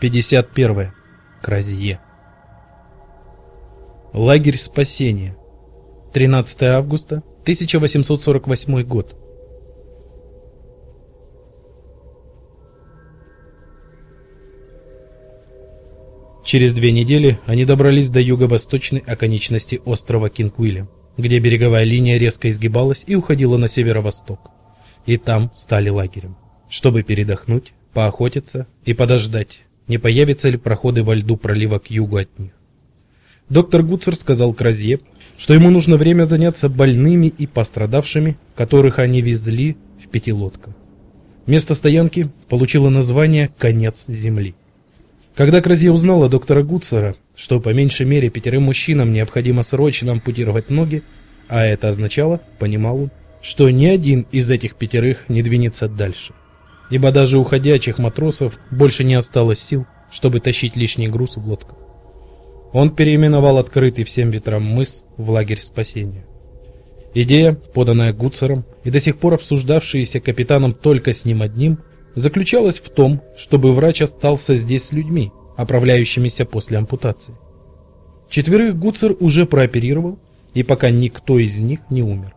51. Кразье. Лагерь спасения. 13 августа 1848 год. Через две недели они добрались до юго-восточной оконечности острова Кинг-Уильям, где береговая линия резко изгибалась и уходила на северо-восток. И там стали лагерем, чтобы передохнуть, поохотиться и подождать, не появятся ли проходы во льду пролива к югу от них. Доктор Гуцер сказал Кразье, что ему нужно время заняться больными и пострадавшими, которых они везли в пятилодках. Место стоянки получило название «Конец земли». Когда Кразье узнал от доктора Гуцера, что по меньшей мере пятерым мужчинам необходимо срочно ампутировать ноги, а это означало, понимал он, что ни один из этих пятерых не двинется дальше – ибо даже у ходячих матросов больше не осталось сил, чтобы тащить лишний груз в лодках. Он переименовал открытый всем ветрам мыс в лагерь спасения. Идея, поданная Гуцером и до сих пор обсуждавшаяся капитаном только с ним одним, заключалась в том, чтобы врач остался здесь с людьми, оправляющимися после ампутации. Четверых Гуцер уже прооперировал, и пока никто из них не умер.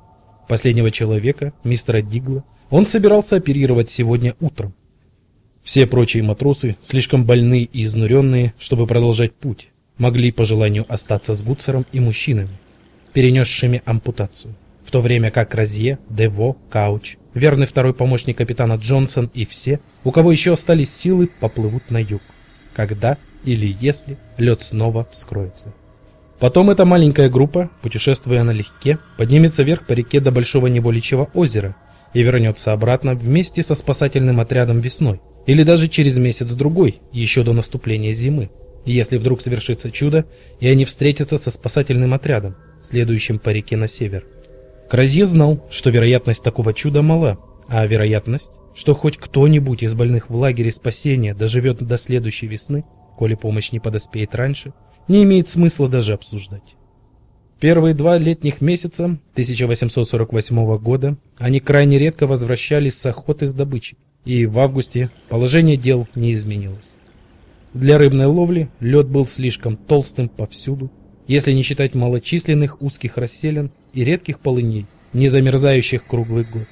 Последнего человека, мистера Дигла, он собирался оперировать сегодня утром. Все прочие матросы, слишком больные и изнуренные, чтобы продолжать путь, могли по желанию остаться с Гуцером и мужчинами, перенесшими ампутацию, в то время как Розье, Дево, Кауч, верный второй помощник капитана Джонсон и все, у кого еще остались силы, поплывут на юг, когда или если лед снова вскроется. Потом эта маленькая группа, путешествуя налегке, поднимется вверх по реке до Большого Неволичьего озера – и вернется обратно вместе со спасательным отрядом весной, или даже через месяц-другой, еще до наступления зимы, если вдруг совершится чудо, и они встретятся со спасательным отрядом, следующим по реке на север. Кразье знал, что вероятность такого чуда мала, а вероятность, что хоть кто-нибудь из больных в лагере спасения доживет до следующей весны, коли помощь не подоспеет раньше, не имеет смысла даже обсуждать. Первые два летних месяца 1848 года они крайне редко возвращались с охоты с добычей, и в августе положение дел не изменилось. Для рыбной ловли лед был слишком толстым повсюду, если не считать малочисленных узких расселин и редких полыней, не замерзающих круглый год.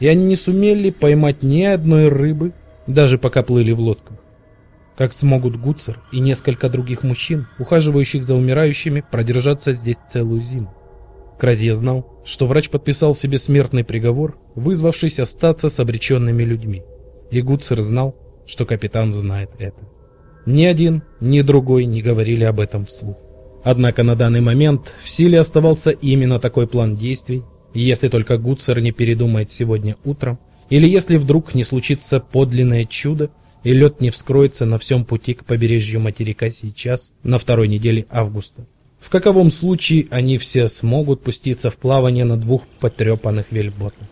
И они не сумели поймать ни одной рыбы, даже пока плыли в лодках как смогут Гуцер и несколько других мужчин, ухаживающих за умирающими, продержаться здесь целую зиму. Кразье знал, что врач подписал себе смертный приговор, вызвавшись остаться с обреченными людьми. И Гуцер знал, что капитан знает это. Ни один, ни другой не говорили об этом вслух. Однако на данный момент в силе оставался именно такой план действий, если только Гуцер не передумает сегодня утром, или если вдруг не случится подлинное чудо, и лед не вскроется на всем пути к побережью материка сейчас, на второй неделе августа. В каковом случае они все смогут пуститься в плавание на двух потрепанных вельботах,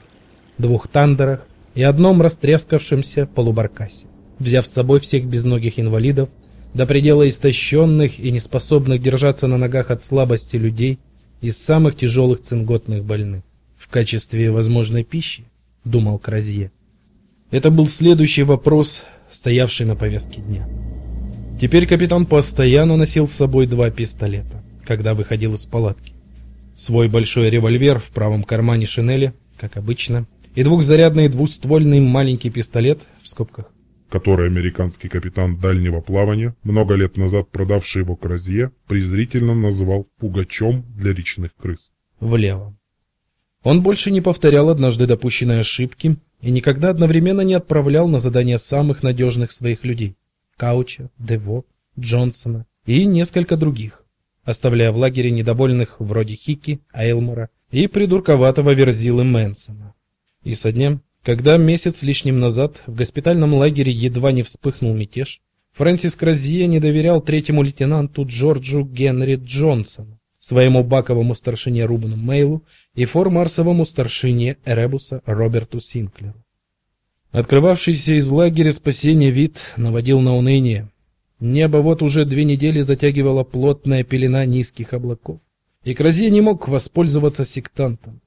двух тандерах и одном растрескавшемся полубаркасе, взяв с собой всех безногих инвалидов, до предела истощенных и неспособных держаться на ногах от слабости людей из самых тяжелых цинготных больных в качестве возможной пищи, думал Кразье. Это был следующий вопрос, стоявший на повестке дня. Теперь капитан постоянно носил с собой два пистолета, когда выходил из палатки. Свой большой револьвер в правом кармане шинели, как обычно, и двухзарядный двуствольный маленький пистолет в скобках, который американский капитан дальнего плавания, много лет назад продавший его Кразье, презрительно называл пугачом для речных крыс. Влево. Он больше не повторял однажды допущенной ошибки и никогда одновременно не отправлял на задание самых надежных своих людей – Кауча, Дево, Джонсона и несколько других, оставляя в лагере недовольных вроде Хики, Эйлмора и придурковатого Верзилы Мэнсона. И со дня, когда месяц лишним назад в госпитальном лагере едва не вспыхнул мятеж, Фрэнсис Кразье не доверял третьему лейтенанту Джорджу Генри Джонсону, своему баковому старшине Рубену Мейлу и фор-марсовому старшине Эребуса Роберту Синклеру. Открывавшийся из лагеря спасения вид наводил на уныние. Небо вот уже две недели затягивала плотная пелена низких облаков, и Кразье не мог воспользоваться сектантом.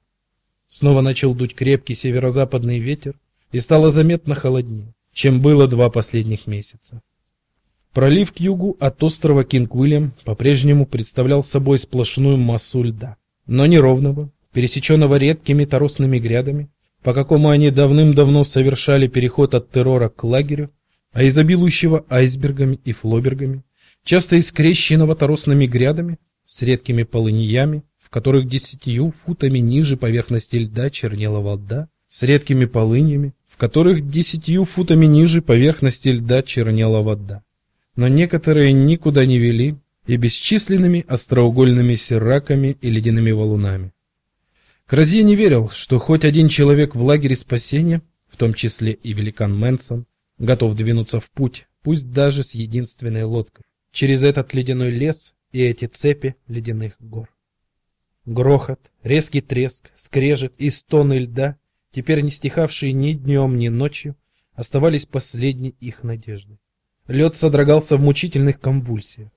Снова начал дуть крепкий северо-западный ветер, и стало заметно холоднее, чем было два последних месяца. Пролив к югу от острова Кинг-Уильям по-прежнему представлял собой сплошную массу льда, но неровного, пересеченного редкими торосными грядами, по какому они давным-давно совершали переход от террора к лагерю, а изобилующего айсбергами и флобергами, часто искрещенного торосными грядами с редкими полыньями, в которых десятью футами ниже поверхности льда чернела вода, с редкими полыньями, в которых десятью футами ниже поверхности льда чернела вода. Но некоторые никуда не вели и бесчисленными остроугольными серраками и ледяными валунами. Кразье не верил, что хоть один человек в лагере спасения, в том числе и великан Мэнсон, готов двинуться в путь, пусть даже с единственной лодкой, через этот ледяной лес и эти цепи ледяных гор. Грохот, резкий треск, скрежет и стоны льда, теперь не стихавшие ни днем, ни ночью, оставались последней их надеждой. Лед содрогался в мучительных конвульсиях.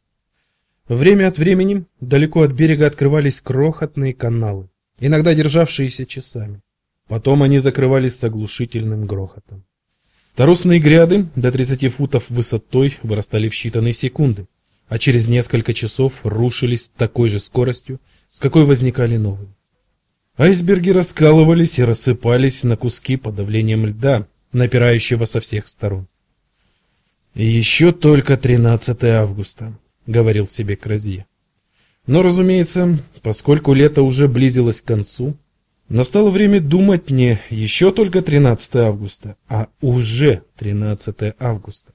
Время от времени далеко от берега открывались крохотные каналы, иногда державшиеся часами. Потом они закрывались с оглушительным грохотом. Торосные гряды до 30 футов высотой вырастали в считанные секунды, а через несколько часов рушились с такой же скоростью, с какой возникали новые. Айсберги раскалывались и рассыпались на куски под давлением льда, напирающего со всех сторон. Еще только 13 августа, говорил себе Кразье. Но, разумеется, поскольку лето уже близилось к концу, настало время думать не еще только 13 августа, а уже 13 августа.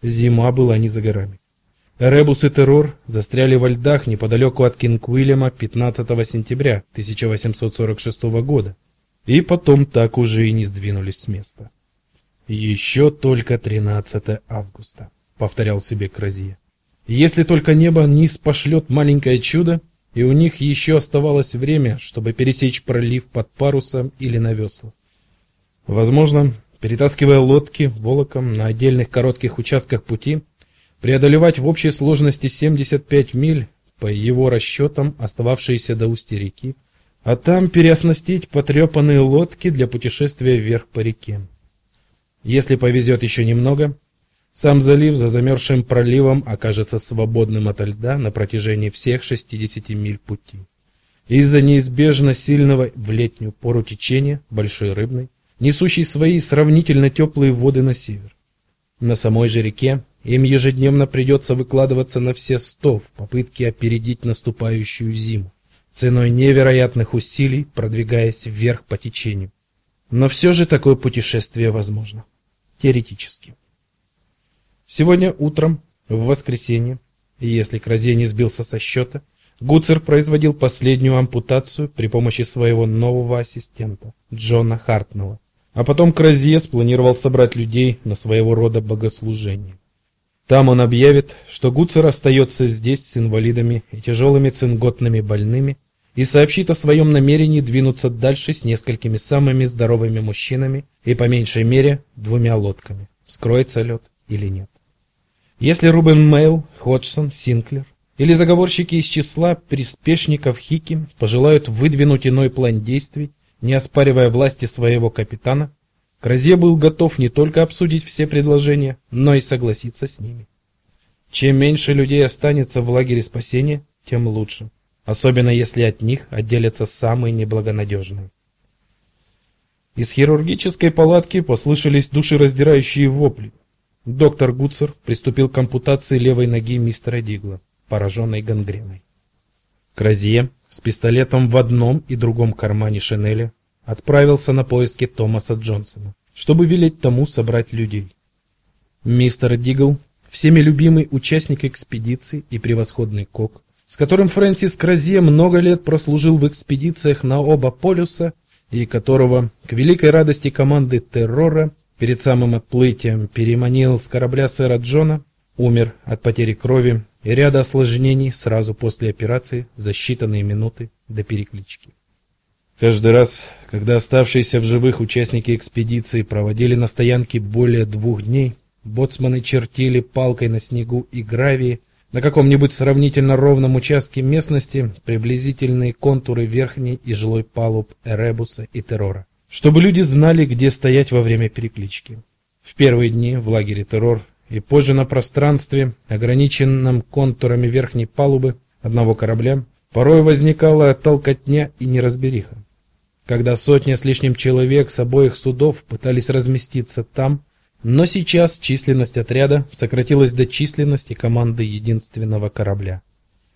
Зима была не за горами. Ребус и Террор застряли во льдах неподалеку от Кинг-Уильяма 15 сентября 1846 года, и потом так уже и не сдвинулись с места. Еще только 13 августа, повторял себе Кразье. Если только небо низ пошлет маленькое чудо, и у них еще оставалось время, чтобы пересечь пролив под парусом или на веслах. Возможно, перетаскивая лодки волоком на отдельных коротких участках пути, преодолевать в общей сложности 75 миль, по его расчетам, остававшиеся до устья реки, а там переоснастить потрепанные лодки для путешествия вверх по реке. Если повезет еще немного, сам залив за замерзшим проливом окажется свободным от льда на протяжении всех 60 миль пути. Из-за неизбежно сильного в летнюю пору течения большой рыбной, несущей свои сравнительно теплые воды на север. На самой же реке им ежедневно придется выкладываться на все сто в попытке опередить наступающую зиму, ценой невероятных усилий продвигаясь вверх по течению. Но все же такое путешествие возможно теоретически. Сегодня утром, в воскресенье, если Кразе не сбился со счета, Гуцер производил последнюю ампутацию при помощи своего нового ассистента, Джона Хартнелла. А потом Кразье спланировал собрать людей на своего рода богослужение. Там он объявит, что Гуцер остается здесь с инвалидами и тяжелыми цинготными больными и сообщит о своем намерении двинуться дальше с несколькими самыми здоровыми мужчинами и по меньшей мере двумя лодками. Скроется лед или нет. Если Рубен Мейл, Ходжсон, Синклер или заговорщики из числа приспешников Хики пожелают выдвинуть иной план действий, не оспаривая власти своего капитана, Кразе был готов не только обсудить все предложения, но и согласиться с ними. Чем меньше людей останется в лагере спасения, тем лучше, особенно если от них отделятся самые неблагонадежные. Из хирургической палатки послышались душераздирающие вопли. Доктор Гуцер приступил к ампутации левой ноги мистера Дигла, пораженной гангреной. Кразье с пистолетом в одном и другом кармане шинели отправился на поиски Томаса Джонсона, чтобы велеть тому собрать людей. Мистер Дигл, всеми любимый участник экспедиции и превосходный кок, с которым Фрэнсис Кразье много лет прослужил в экспедициях на оба полюса и которого, к великой радости команды террора, перед самым отплытием переманил с корабля сэра Джона, умер от потери крови и ряда осложнений сразу после операции за считанные минуты до переклички. Каждый раз, когда оставшиеся в живых участники экспедиции проводили на стоянке более двух дней, боцманы чертили палкой на снегу и гравии на каком-нибудь сравнительно ровном участке местности приблизительные контуры верхней и жилой палуб Эребуса и Террора чтобы люди знали, где стоять во время переклички. В первые дни в лагере террор и позже на пространстве, ограниченном контурами верхней палубы одного корабля, порой возникала толкотня и неразбериха. Когда сотня с лишним человек с обоих судов пытались разместиться там, но сейчас численность отряда сократилась до численности команды единственного корабля.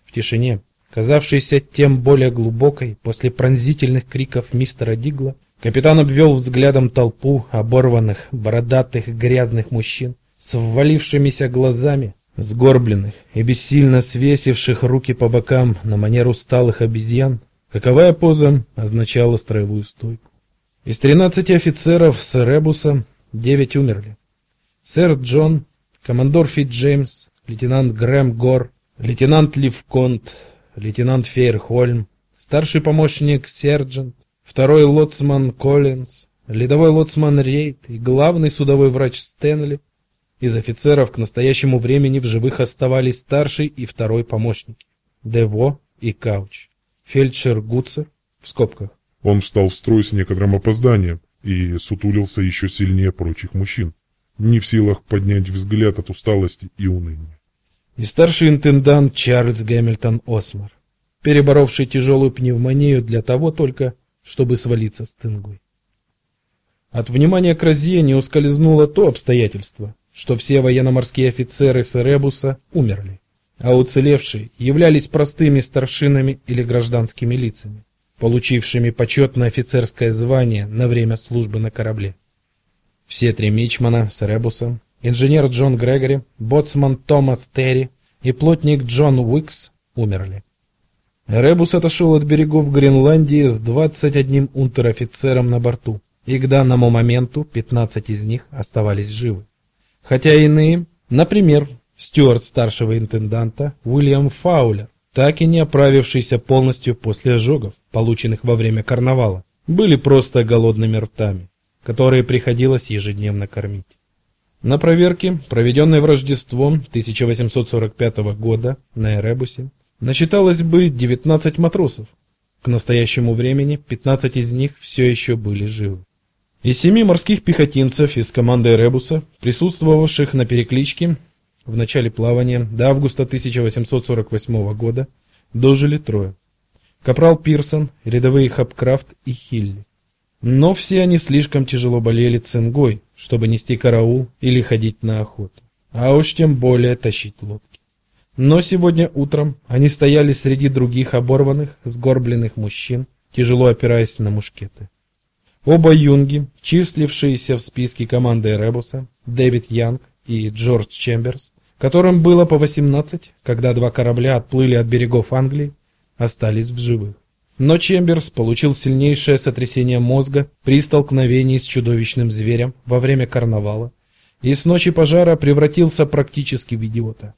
В тишине, казавшейся тем более глубокой после пронзительных криков мистера Дигла, капитан обвел взглядом толпу оборванных, бородатых, грязных мужчин с ввалившимися глазами, сгорбленных и бессильно свесивших руки по бокам на манер усталых обезьян, каковая поза означала строевую стойку. Из тринадцати офицеров с «Эребуса» девять умерли. Сэр Джон, командор Фицджеймс, лейтенант Грэм Гор, лейтенант Левеконт, лейтенант Фейрхольм, старший помощник сержант, второй лоцман Коллинз, рядовой лоцман Рейд и главный судовой врач Стэнли. Из офицеров к настоящему времени в живых оставались старший и второй помощники Дево и Кауч. Фельдшер Гуцер в скобках. Он встал в строй с некоторым опозданием и сутулился еще сильнее прочих мужчин, не в силах поднять взгляд от усталости и уныния. И старший интендант Чарльз Гэмильтон Осмар, переборовший тяжелую пневмонию для того только, чтобы свалиться с цингой. От внимания Кразье не ускользнуло то обстоятельство, что все военно-морские офицеры Серебуса умерли, а уцелевшие являлись простыми старшинами или гражданскими лицами, получившими почетное офицерское звание на время службы на корабле. Все три мичмана Серебуса, инженер Джон Грегори, боцман Томас Терри и плотник Джон Уикс умерли. Ребус отошел от берегов Гренландии с 21 унтер-офицером на борту, и к данному моменту 15 из них оставались живы хотя иные, например, стюард старшего интенданта Уильям Фаулер, так и не оправившийся полностью после ожогов, полученных во время карнавала, были просто голодными ртами, которые приходилось ежедневно кормить. На проверке, проведенной в Рождество 1845 года на Эребусе, насчиталось бы 19 матросов. К настоящему времени 15 из них все еще были живы. Из семи морских пехотинцев из команды Ребуса, присутствовавших на перекличке в начале плавания до августа 1848 года, дожили трое. Капрал Пирсон, рядовые Хапкрафт и Хилли. Но все они слишком тяжело болели цингой, чтобы нести караул или ходить на охоту, а уж тем более тащить лодки. Но сегодня утром они стояли среди других оборванных, сгорбленных мужчин, тяжело опираясь на мушкеты. Оба юнги, числившиеся в списке команды Ребуса, Дэвид Янг и Джордж Чемберс, которым было по 18, когда два корабля отплыли от берегов Англии, остались в живых. Но Чемберс получил сильнейшее сотрясение мозга при столкновении с чудовищным зверем во время карнавала и с ночи пожара превратился практически в идиота.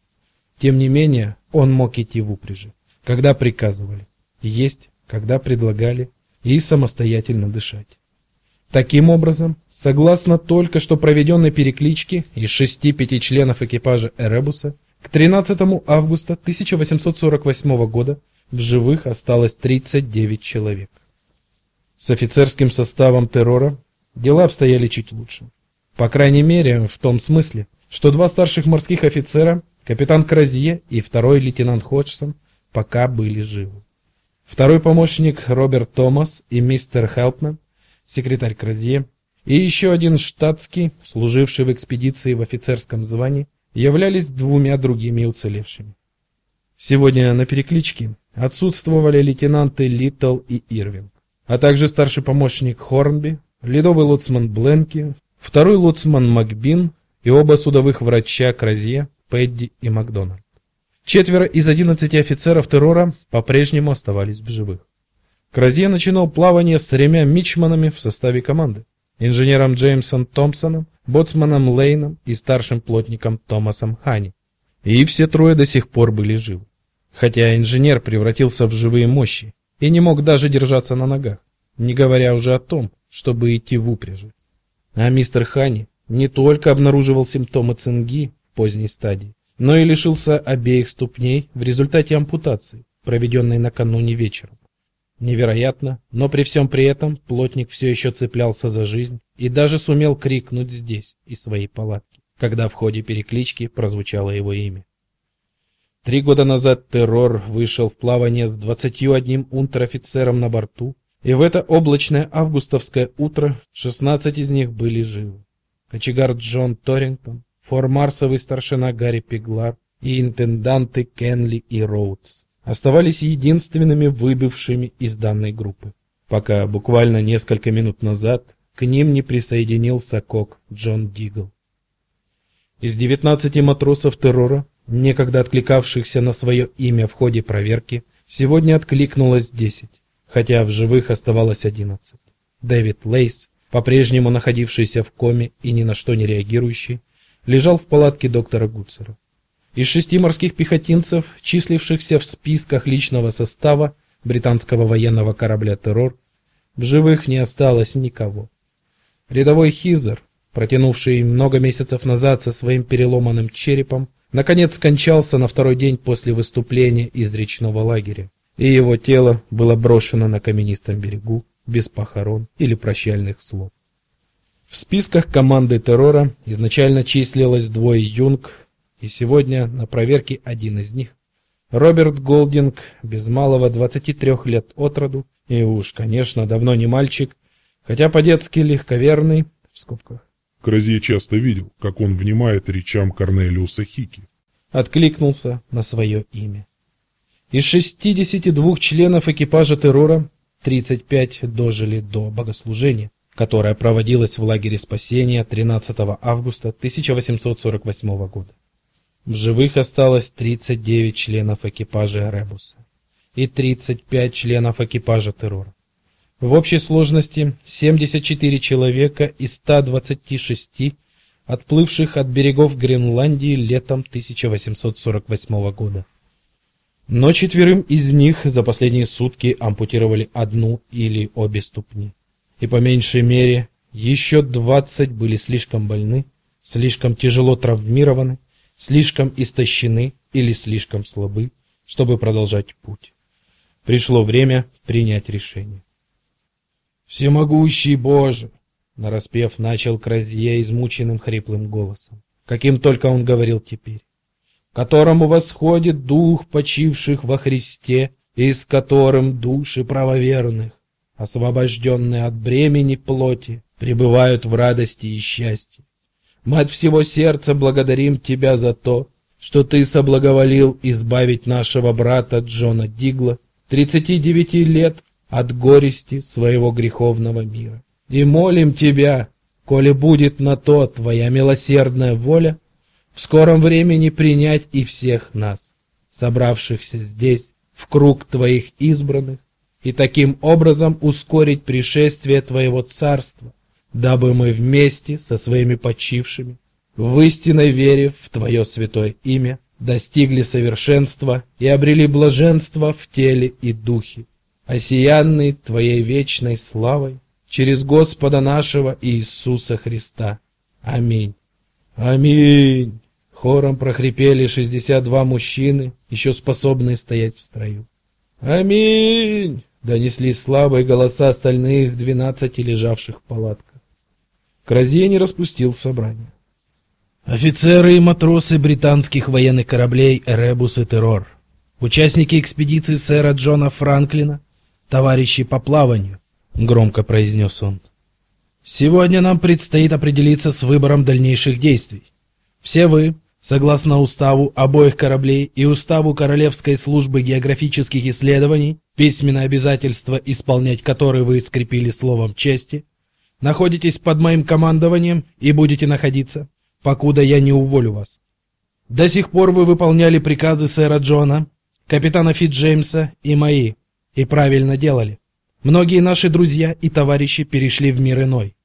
Тем не менее, он мог идти в упряжи, когда приказывали, есть, когда предлагали и самостоятельно дышать. Таким образом, согласно только что проведенной перекличке из шести-пяти членов экипажа Эребуса, к 13 августа 1848 года в живых осталось 39 человек. С офицерским составом террора дела обстояли чуть лучше. По крайней мере, в том смысле, что два старших морских офицера, капитан Кразье и второй лейтенант Ходжсон, пока были живы. Второй помощник Роберт Томас и мистер Хелпман секретарь Кразье, и еще один штатский, служивший в экспедиции в офицерском звании, являлись двумя другими уцелевшими. Сегодня на перекличке отсутствовали лейтенанты Литтл и Ирвинг, а также старший помощник Хорнби, ледовый лоцман Бленки, второй лоцман Макбин и оба судовых врача Кразье, Пэдди и Макдональд. Четверо из одиннадцати офицеров террора по-прежнему оставались в живых. Кразье начинал плавание с тремя мичманами в составе команды: инженером Джеймсом Томпсоном, боцманом Лейном и старшим плотником Томасом Хани. И все трое до сих пор были живы. Хотя инженер превратился в живые мощи и не мог даже держаться на ногах, не говоря уже о том, чтобы идти в упряжи. А мистер Хани не только обнаруживал симптомы цинги в поздней стадии, но и лишился обеих ступней в результате ампутации, проведенной накануне вечером. Невероятно, но при всем при этом плотник все еще цеплялся за жизнь и даже сумел крикнуть здесь из своей палатки. когда в ходе переклички прозвучало его имя. Три года назад террор вышел в плавание с 21 унтер-офицером на борту, и в это облачное августовское утро 16 из них были живы. Кочегар Джон Торингтон, фор-марсовый старшина Гарри Пиглар и интенданты Кенли и Роудс оставались единственными выбывшими из данной группы, пока буквально несколько минут назад к ним не присоединился кок Джон Дигл. Из 19 матросов террора, некогда откликавшихся на свое имя в ходе проверки, сегодня откликнулось 10, хотя в живых оставалось 11. Дэвид Лейс, по-прежнему находившийся в коме и ни на что не реагирующий, лежал в палатке доктора Гудсера. Из шести морских пехотинцев, числившихся в списках личного состава британского военного корабля Террор, в живых не осталось никого. Рядовой Хизер, протянувший много месяцев назад со своим переломанным черепом, наконец скончался на второй день после выступления из речного лагеря, и его тело было брошено на каменистом берегу без похорон или прощальных слов. В списках команды террора изначально числилось двое юнг, и сегодня на проверке один из них Роберт Голдинг, без малого 23 лет от роду, и уж, конечно, давно не мальчик, хотя по-детски легковерный, в скобках, Кразье часто видел, как он внимает речам Корнелиуса Хики. Откликнулся на свое имя. Из 62 членов экипажа террора 35 дожили до богослужения, которое проводилось в лагере спасения 13 августа 1848 года. В живых осталось 39 членов экипажа Ребуса и 35 членов экипажа террора. В общей сложности 74 человека из 126 отплывших от берегов Гренландии летом 1848 года. Но четверым из них за последние сутки ампутировали одну или обе ступни. И по меньшей мере еще 20 были слишком больны, слишком тяжело травмированы, слишком истощены или слишком слабы, чтобы продолжать путь. Пришло время принять решение. Всемогущий Боже, нараспев начал Кразье измученным хриплым голосом, каким только он говорил теперь, которому восходит дух почивших во Христе, и с которым души правоверных, освобожденные от бремени плоти, пребывают в радости и счастье. Мы от всего сердца благодарим тебя за то, что ты соблаговолил избавить нашего брата Джона Дигла, 39 лет от горести своего греховного мира. И молим Тебя, коли будет на то Твоя милосердная воля, в скором времени принять и всех нас, собравшихся здесь, в круг Твоих избранных, и таким образом ускорить пришествие Твоего Царства, дабы мы вместе со своими почившими, в истинной вере в Твое святое имя, достигли совершенства и обрели блаженство в теле и духе, осиянный Твоей вечной славой через Господа нашего Иисуса Христа. Аминь. Аминь. Хором прохрипели шестьдесят два мужчины, еще способные стоять в строю. Аминь. Донесли слабые голоса остальных двенадцати лежавших в палатках. Кразье не распустил собрание. Офицеры и матросы британских военных кораблей «Эребус» и «Террор», участники экспедиции сэра Джона Франклина, товарищи по плаванию, громко произнес он. Сегодня нам предстоит определиться с выбором дальнейших действий. Все вы, согласно уставу обоих кораблей и уставу Королевской службы географических исследований, письменное обязательство исполнять которое вы скрепили словом чести, находитесь под моим командованием и будете находиться, покуда я не уволю вас. До сих пор вы выполняли приказы сэра Джона, капитана Фит Джеймса и мои, и правильно делали. Многие наши друзья и товарищи перешли в мир иной.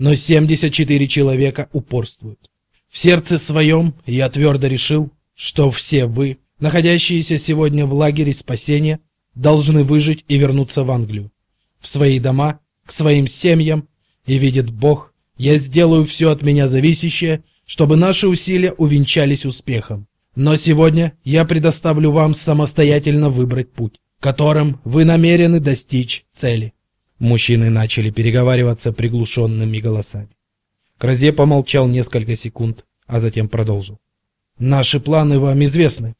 Но 74 человека упорствуют. В сердце своем я твердо решил, что все вы, находящиеся сегодня в лагере спасения, должны выжить и вернуться в Англию, в свои дома, к своим семьям, и видит Бог, я сделаю все от меня зависящее, чтобы наши усилия увенчались успехом. Но сегодня я предоставлю вам самостоятельно выбрать путь которым вы намерены достичь цели. Мужчины начали переговариваться приглушенными голосами. Кразе помолчал несколько секунд, а затем продолжил. Наши планы вам известны.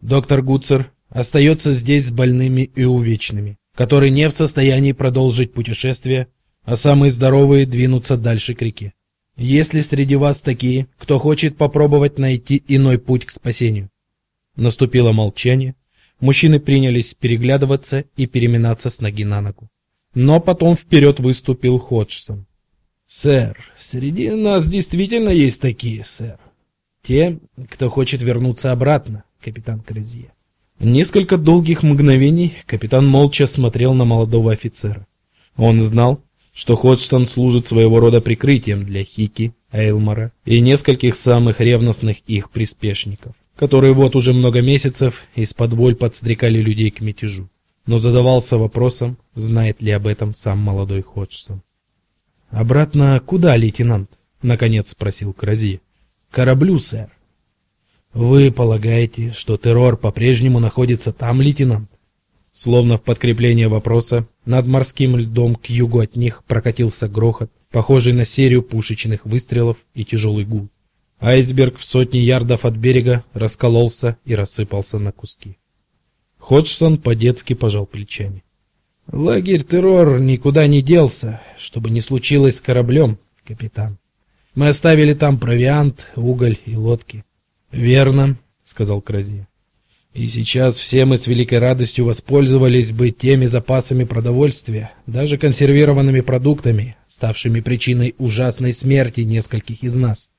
Доктор Гуцер остается здесь с больными и увечными, которые не в состоянии продолжить путешествие, а самые здоровые двинутся дальше к реке. Если среди вас такие, кто хочет попробовать найти иной путь к спасению. Наступило молчание. Мужчины принялись переглядываться и переминаться с ноги на ногу. Но потом вперед выступил Ходжсон. Сэр, среди нас действительно есть такие, сэр. Те, кто хочет вернуться обратно, капитан Кразье. Несколько долгих мгновений капитан молча смотрел на молодого офицера. Он знал, что Ходжсон служит своего рода прикрытием для Хики, Эйлмора и нескольких самых ревностных их приспешников, которые вот уже много месяцев из-под воль подстрекали людей к мятежу. Но задавался вопросом, знает ли об этом сам молодой Ходжсон. «Обратно куда, лейтенант?» — наконец спросил Крази. «Кораблю, сэр». «Вы полагаете, что террор по-прежнему находится там, лейтенант?» Словно в подкрепление вопроса, над морским льдом к югу от них прокатился грохот, похожий на серию пушечных выстрелов и тяжелый гул. Айсберг в сотни ярдов от берега раскололся и рассыпался на куски. Ходжсон по-детски пожал плечами. Лагерь террор никуда не делся, чтобы не случилось с кораблем, капитан. Мы оставили там провиант, уголь и лодки. Верно, сказал Крази. И сейчас все мы с великой радостью воспользовались бы теми запасами продовольствия, даже консервированными продуктами, ставшими причиной ужасной смерти нескольких из нас.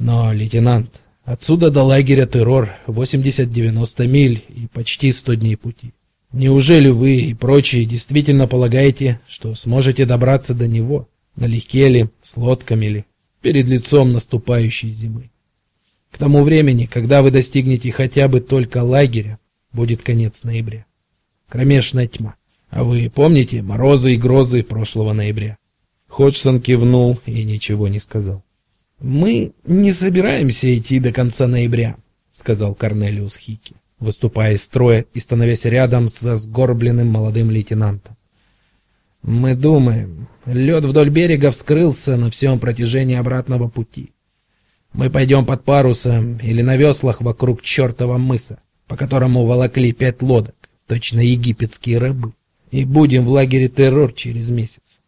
Но, лейтенант, отсюда до лагеря террор 80-90 миль и почти 100 дней пути. Неужели вы и прочие действительно полагаете, что сможете добраться до него, налегке ли, с лодками ли, перед лицом наступающей зимы? К тому времени, когда вы достигнете хотя бы только лагеря, будет конец ноября. Кромешная тьма. А вы помните морозы и грозы прошлого ноября? Ходжсон кивнул и ничего не сказал. Мы не собираемся идти до конца ноября, сказал Корнелиус Хики выступая из строя и становясь рядом со сгорбленным молодым лейтенантом. Мы думаем, лед вдоль берега вскрылся на всем протяжении обратного пути. Мы пойдем под парусом или на веслах вокруг чертова мыса, по которому волокли пять лодок, точно египетские рабы, и будем в лагере террор через месяц.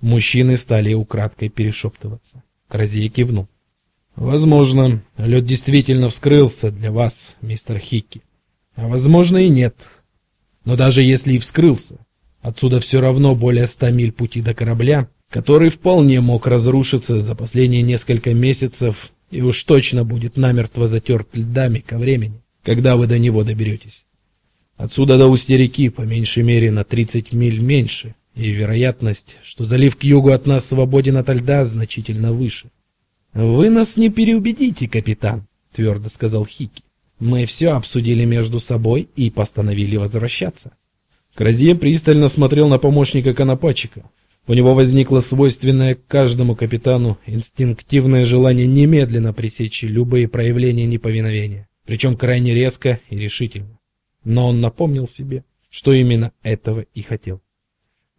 Мужчины стали украдкой перешептываться. Кразия кивнул. Возможно, лед действительно вскрылся для вас, мистер Хикки. А возможно и нет. Но даже если и вскрылся, отсюда все равно более ста миль пути до корабля, который вполне мог разрушиться за последние несколько месяцев и уж точно будет намертво затерт льдами ко времени, когда вы до него доберетесь. Отсюда до устья реки по меньшей мере на 30 миль меньше, и вероятность, что залив к югу от нас свободен от льда, значительно выше. Вы нас не переубедите, капитан, твердо сказал Хики. Мы все обсудили между собой и постановили возвращаться. Кразье пристально смотрел на помощника конопатчика. У него возникло свойственное каждому капитану инстинктивное желание немедленно пресечь любые проявления неповиновения, причем крайне резко и решительно. Но он напомнил себе, что именно этого и хотел.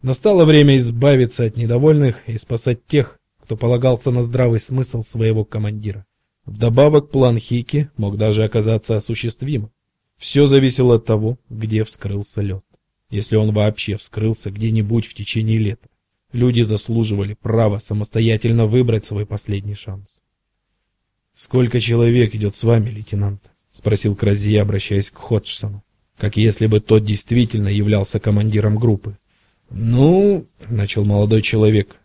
Настало время избавиться от недовольных и спасать тех, кто полагался на здравый смысл своего командира. Вдобавок план Хики мог даже оказаться осуществимым. Все зависело от того, где вскрылся лед. Если он вообще вскрылся где-нибудь в течение лета, люди заслуживали права самостоятельно выбрать свой последний шанс. Сколько человек идет с вами, лейтенант? спросил Кразия, обращаясь к Ходжсону, как если бы тот действительно являлся командиром группы. Ну, начал молодой человек.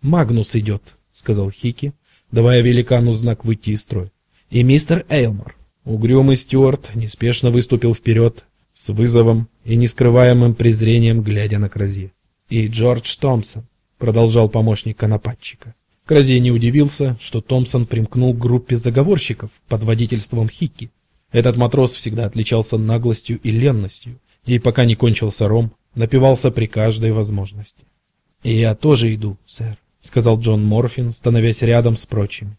Магнус идет», — сказал Хики, давая великану знак выйти из строя. И мистер Эйлмор, угрюмый стюарт, неспешно выступил вперед с вызовом и нескрываемым презрением, глядя на Крази. И Джордж Томпсон, продолжал помощник конопатчика. Крази не удивился, что Томпсон примкнул к группе заговорщиков под водительством Хикки. Этот матрос всегда отличался наглостью и ленностью, и пока не кончился ром, напивался при каждой возможности. И я тоже иду, сэр, сказал Джон Морфин, становясь рядом с прочими.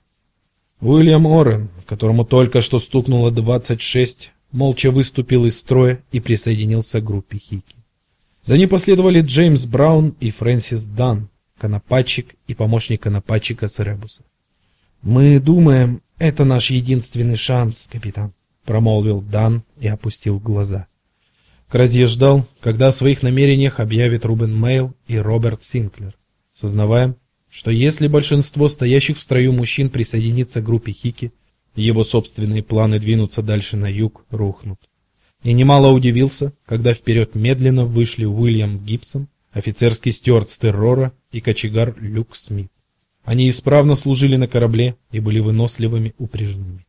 Уильям Орен, которому только что стукнуло двадцать шесть, молча выступил из строя и присоединился к группе Хики. За ним последовали Джеймс Браун и Фрэнсис Дан, конопатчик и помощник конопатчика Серебуса. Мы думаем, Это наш единственный шанс, капитан, промолвил Дан и опустил глаза. Кразье ждал, когда о своих намерениях объявят Рубен Мейл и Роберт Синклер, сознавая, что если большинство стоящих в строю мужчин присоединится к группе Хики, его собственные планы двинуться дальше на юг рухнут. И немало удивился, когда вперед медленно вышли Уильям Гибсон, офицерский стюард с террора и кочегар Люк Смит. Они исправно служили на корабле и были выносливыми упряжными.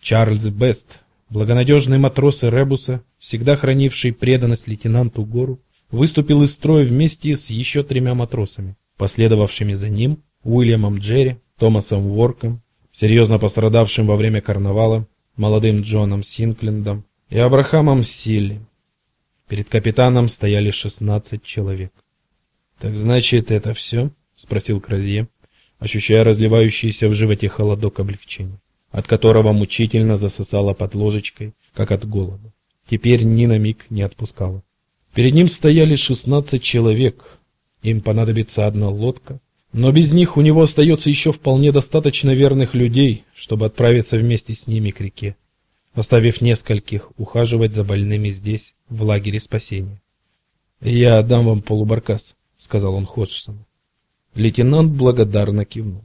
Чарльз Бест, благонадежный матрос Ребуса, всегда хранивший преданность лейтенанту Гору, выступил из строя вместе с еще тремя матросами, последовавшими за ним, Уильямом Джерри, Томасом Уорком, серьезно пострадавшим во время карнавала, молодым Джоном Синклендом и Абрахамом Силли. Перед капитаном стояли шестнадцать человек. Так значит, это все? спросил Кразье, ощущая разливающийся в животе холодок облегчения, от которого мучительно засосало под ложечкой, как от голода. Теперь ни на миг не отпускало. Перед ним стояли шестнадцать человек. Им понадобится одна лодка, но без них у него остается еще вполне достаточно верных людей, чтобы отправиться вместе с ними к реке, оставив нескольких ухаживать за больными здесь, в лагере спасения. "Я отдам вам полубаркас", сказал он Ходжсону. Лейтенант благодарно кивнул.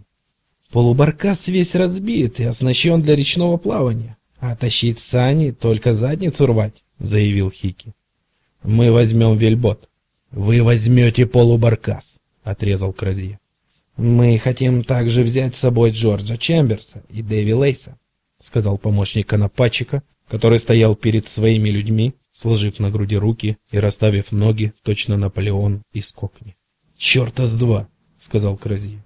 Полубаркас весь разбит и оснащен для речного плавания, а тащить сани только задницу рвать, заявил Хики. Мы возьмем вельбот. Вы возьмете полубаркас, отрезал Кразье. Мы хотим также взять с собой Джорджа Чемберса и Дэви Лейса, сказал помощник конопатчика, который стоял перед своими людьми, сложив на груди руки и расставив ноги, точно Наполеон из кокни. Чёрта с два, сказал Кразье.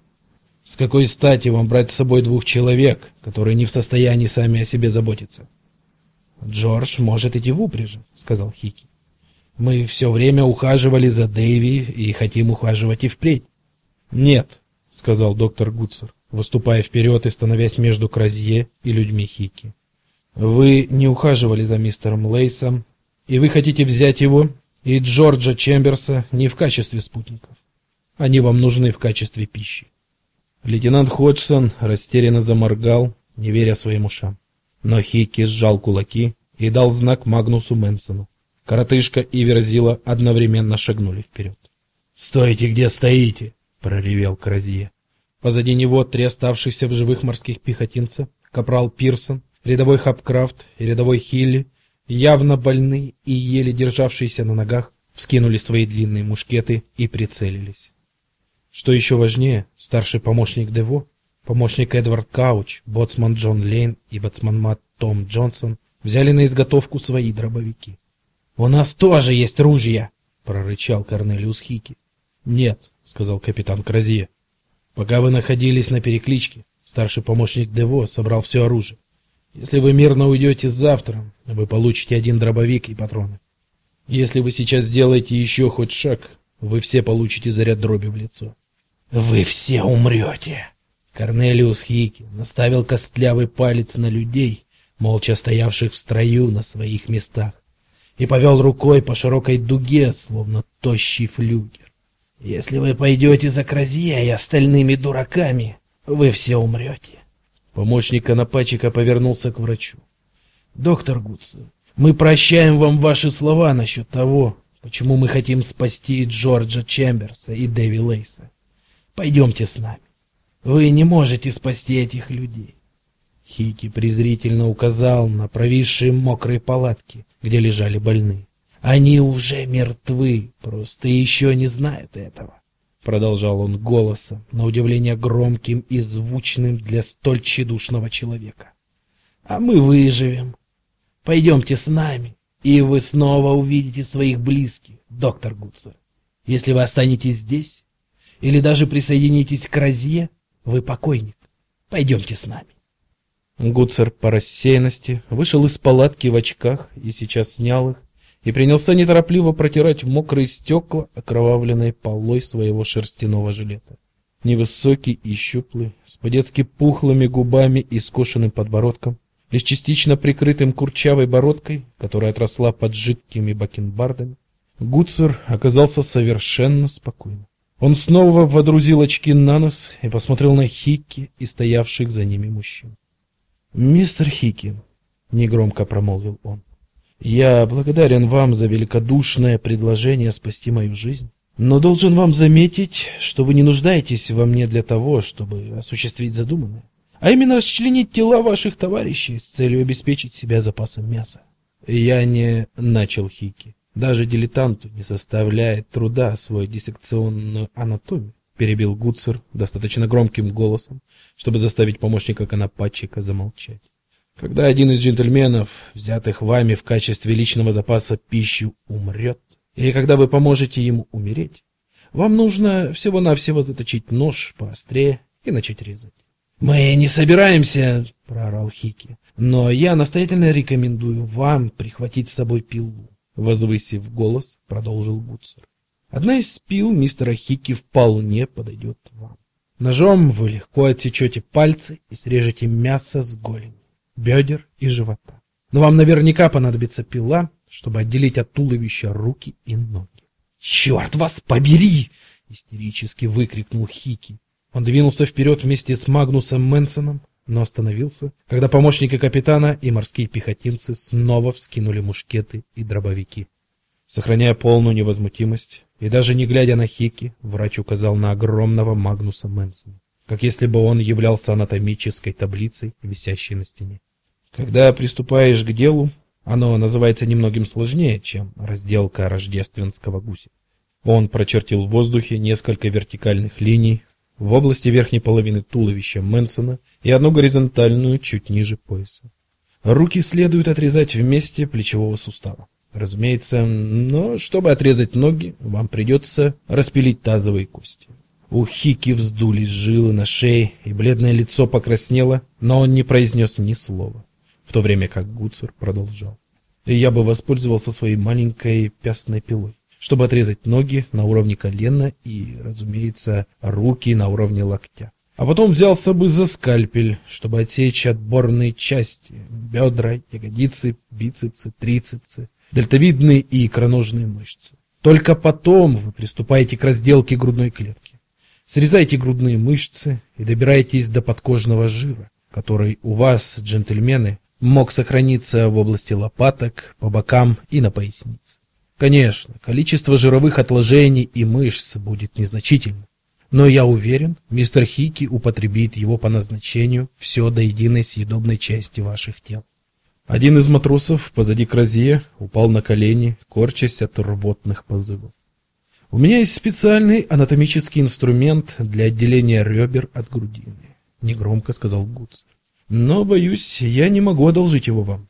С какой стати вам брать с собой двух человек, которые не в состоянии сами о себе заботиться? Джордж может идти в упряжи, сказал Хики. Мы все время ухаживали за Дэви и хотим ухаживать и впредь. Нет, сказал доктор Гуцер, выступая вперед и становясь между Кразье и людьми Хики. Вы не ухаживали за мистером Лейсом, и вы хотите взять его и Джорджа Чемберса не в качестве спутников. Они вам нужны в качестве пищи. Лейтенант Ходжсон растерянно заморгал, не веря своим ушам. Но Хикки сжал кулаки и дал знак Магнусу Мэнсону. Коротышка и Верзила одновременно шагнули вперед. "Стойте, где стоите!" проревел Кразье. Позади него три оставшихся в живых морских пехотинца: капрал Пирсон, рядовой Хапкрафт и рядовой Хилли, явно больные и еле державшиеся на ногах, вскинули свои длинные мушкеты и прицелились. Что еще важнее, старший помощник Дево, помощник Эдвард Кауч, боцман Джон Лейн и боцманмат Том Джонсон взяли на изготовку свои дробовики. У нас тоже есть ружья, прорычал Корнелиус Хики. Нет, сказал капитан Крозье. Пока вы находились на перекличке, старший помощник Дево собрал все оружие. Если вы мирно уйдете завтра, вы получите один дробовик и патроны. Если вы сейчас сделаете еще хоть шаг, вы все получите заряд дроби в лицо. Вы все умрете!» Корнелиус Хики наставил костлявый палец на людей, молча стоявших в строю на своих местах, и повел рукой по широкой дуге, словно тощий флюгер. Если вы пойдете за Кразье и остальными дураками, вы все умрете. Помощник Конопачика повернулся к врачу. Доктор Гудсон, мы прощаем вам ваши слова насчет того, почему мы хотим спасти Джорджа Чемберса и Дэви Лейса. Пойдемте с нами. Вы не можете спасти этих людей. Хики презрительно указал на провисшие мокрые палатки, где лежали больные. Они уже мертвы, просто еще не знают этого. Продолжал он голосом, на удивление громким и звучным для столь тщедушного человека. А мы выживем. Пойдемте с нами, и вы снова увидите своих близких, доктор Гудсер. Если вы останетесь здесь, или даже присоединитесь к Розье, вы покойник. Пойдемте с нами. Гуцер по рассеянности вышел из палатки в очках и сейчас снял их и принялся неторопливо протирать мокрые стекла окровавленной полой своего шерстяного жилета. Невысокий и щуплый, с по-детски пухлыми губами и скошенным подбородком, лишь частично прикрытым курчавой бородкой, которая отросла под жидкими бакенбардами, Гуцер оказался совершенно спокойным. Он снова водрузил очки на нос и посмотрел на Хикки и стоявших за ними мужчин. Мистер Хики, негромко промолвил он. Я благодарен вам за великодушное предложение спасти мою жизнь, но должен вам заметить, что вы не нуждаетесь во мне для того, чтобы осуществить задуманное, а именно расчленить тела ваших товарищей с целью обеспечить себя запасом мяса. Я не начал Хики. Даже дилетанту не составляет труда освоить диссекционную анатомию, перебил Гуцер достаточно громким голосом, чтобы заставить помощника конопатчика замолчать. Когда один из джентльменов, взятых вами в качестве личного запаса пищи, умрет, или когда вы поможете ему умереть, вам нужно всего-навсего заточить нож поострее и начать резать. Мы не собираемся, проорал Хики. Но я настоятельно рекомендую вам прихватить с собой пилу возвысив голос, продолжил Гуцер. Одна из пил мистера Хики вполне подойдет вам. Ножом вы легко отсечете пальцы и срежете мясо с голени, бедер и живота. Но вам наверняка понадобится пила, чтобы отделить от туловища руки и ноги. «Черт вас побери!» — истерически выкрикнул Хики. Он двинулся вперед вместе с Магнусом Мэнсоном, но остановился, когда помощники капитана и морские пехотинцы снова вскинули мушкеты и дробовики. Сохраняя полную невозмутимость и даже не глядя на Хики, врач указал на огромного Магнуса Мэнсона, как если бы он являлся анатомической таблицей, висящей на стене. Когда приступаешь к делу, оно называется немногим сложнее, чем разделка рождественского гуся. Он прочертил в воздухе несколько вертикальных линий в области верхней половины туловища Мэнсона и одну горизонтальную чуть ниже пояса. Руки следует отрезать в месте плечевого сустава. Разумеется, но чтобы отрезать ноги, вам придется распилить тазовые кости. У Хики вздулись жилы на шее, и бледное лицо покраснело, но он не произнес ни слова, в то время как Гуцер продолжал. Я бы воспользовался своей маленькой пястной пилой чтобы отрезать ноги на уровне колена и, разумеется, руки на уровне локтя. А потом взялся бы за скальпель, чтобы отсечь отборные части: бедра, ягодицы, бицепсы, трицепсы, дельтовидные и икроножные мышцы. Только потом вы приступаете к разделке грудной клетки. Срезайте грудные мышцы и добираетесь до подкожного жира, который у вас, джентльмены, мог сохраниться в области лопаток, по бокам и на пояснице. Конечно, количество жировых отложений и мышц будет незначительным, но я уверен, мистер Хики употребит его по назначению все до единой съедобной части ваших тел. Один из матросов позади Кразье упал на колени, корчась от рвотных позывов. У меня есть специальный анатомический инструмент для отделения ребер от грудины, негромко сказал Гудс. Но боюсь, я не могу одолжить его вам.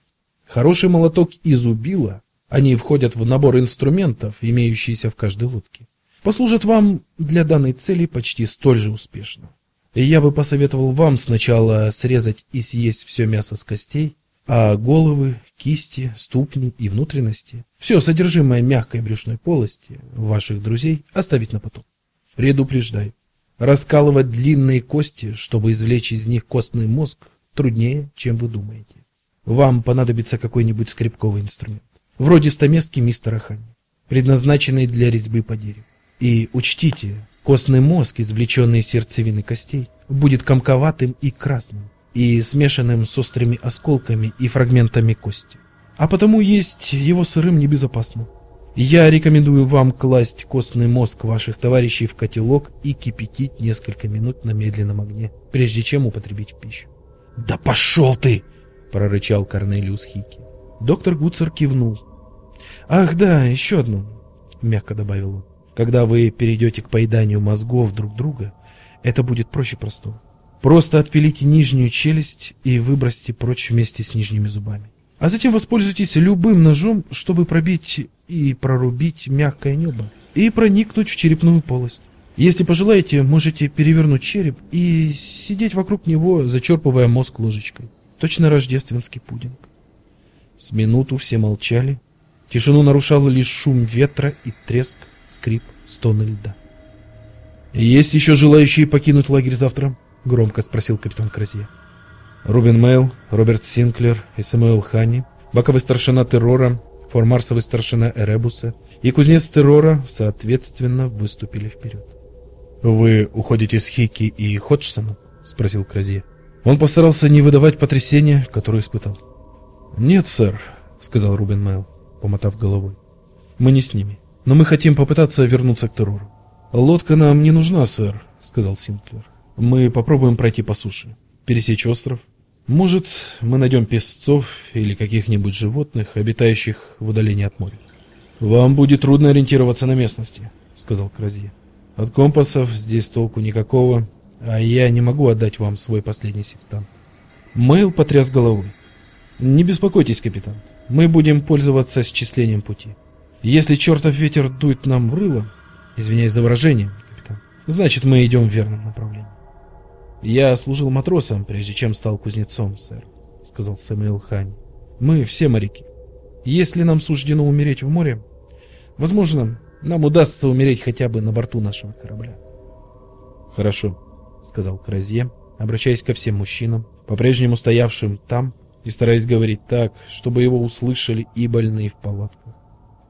Хороший молоток из убила они входят в набор инструментов, имеющийся в каждой лодке. Послужат вам для данной цели почти столь же успешно. Я бы посоветовал вам сначала срезать и съесть все мясо с костей, а головы, кисти, ступни и внутренности, все содержимое мягкой брюшной полости ваших друзей оставить на потом. Предупреждаю, раскалывать длинные кости, чтобы извлечь из них костный мозг, труднее, чем вы думаете. Вам понадобится какой-нибудь скребковый инструмент вроде стамески мистера Ханни, предназначенной для резьбы по дереву. И учтите, костный мозг, извлеченный из сердцевины костей, будет комковатым и красным, и смешанным с острыми осколками и фрагментами кости. А потому есть его сырым небезопасно. Я рекомендую вам класть костный мозг ваших товарищей в котелок и кипятить несколько минут на медленном огне, прежде чем употребить в пищу. «Да пошел ты!» — прорычал Корнелиус Хики. Доктор Гуцер кивнул. Ах, да, еще одно, мягко добавил он. Когда вы перейдете к поеданию мозгов друг друга, это будет проще простого. Просто отпилите нижнюю челюсть и выбросьте прочь вместе с нижними зубами. А затем воспользуйтесь любым ножом, чтобы пробить и прорубить мягкое небо и проникнуть в черепную полость. Если пожелаете, можете перевернуть череп и сидеть вокруг него, зачерпывая мозг ложечкой. Точно рождественский пудинг. С минуту все молчали. Тишину нарушал лишь шум ветра и треск, скрип, стоны льда. «Есть еще желающие покинуть лагерь завтра?» — громко спросил капитан Кразье. Рубен Мейл, Роберт Синклер и Самуэл Ханни, боковой старшина террора, формарсовый старшина Эребуса и кузнец террора, соответственно, выступили вперед. «Вы уходите с Хики и Ходжсона?» — спросил Кразье. Он постарался не выдавать потрясения, которое испытал. «Нет, сэр», — сказал Рубен Мэйл, помотав головой. «Мы не с ними, но мы хотим попытаться вернуться к террору». «Лодка нам не нужна, сэр», — сказал Синклер. «Мы попробуем пройти по суше, пересечь остров. Может, мы найдем песцов или каких-нибудь животных, обитающих в удалении от моря». «Вам будет трудно ориентироваться на местности», — сказал Кразье. «От компасов здесь толку никакого, а я не могу отдать вам свой последний секстант. Мэйл потряс головой. Не беспокойтесь, капитан. Мы будем пользоваться счислением пути. Если чертов ветер дует нам в рыло, извиняюсь за выражение, капитан, значит мы идем в верном направлении. Я служил матросом, прежде чем стал кузнецом, сэр, сказал Сэмюэл Хань. Мы все моряки. Если нам суждено умереть в море, возможно, нам удастся умереть хотя бы на борту нашего корабля. Хорошо, сказал Кразье, обращаясь ко всем мужчинам, по-прежнему стоявшим там и стараясь говорить так, чтобы его услышали и больные в палатках.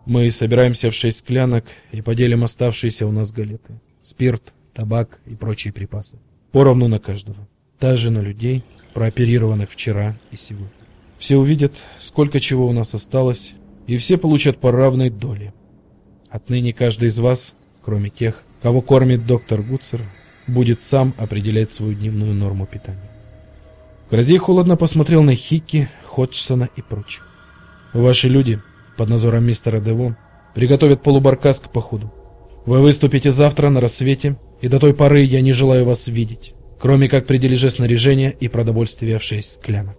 Мы собираемся в шесть склянок и поделим оставшиеся у нас галеты, спирт, табак и прочие припасы. Поровну на каждого. Даже на людей, прооперированных вчера и сегодня. Все увидят, сколько чего у нас осталось, и все получат по равной доле. Отныне каждый из вас, кроме тех, кого кормит доктор Гуцер, будет сам определять свою дневную норму питания. Грозей холодно посмотрел на Хикки, Ходжсона и прочих. Ваши люди под надзором мистера Дево приготовят полубаркас к походу. Вы выступите завтра на рассвете, и до той поры я не желаю вас видеть, кроме как при дележе снаряжения и продовольствия в шесть склянок.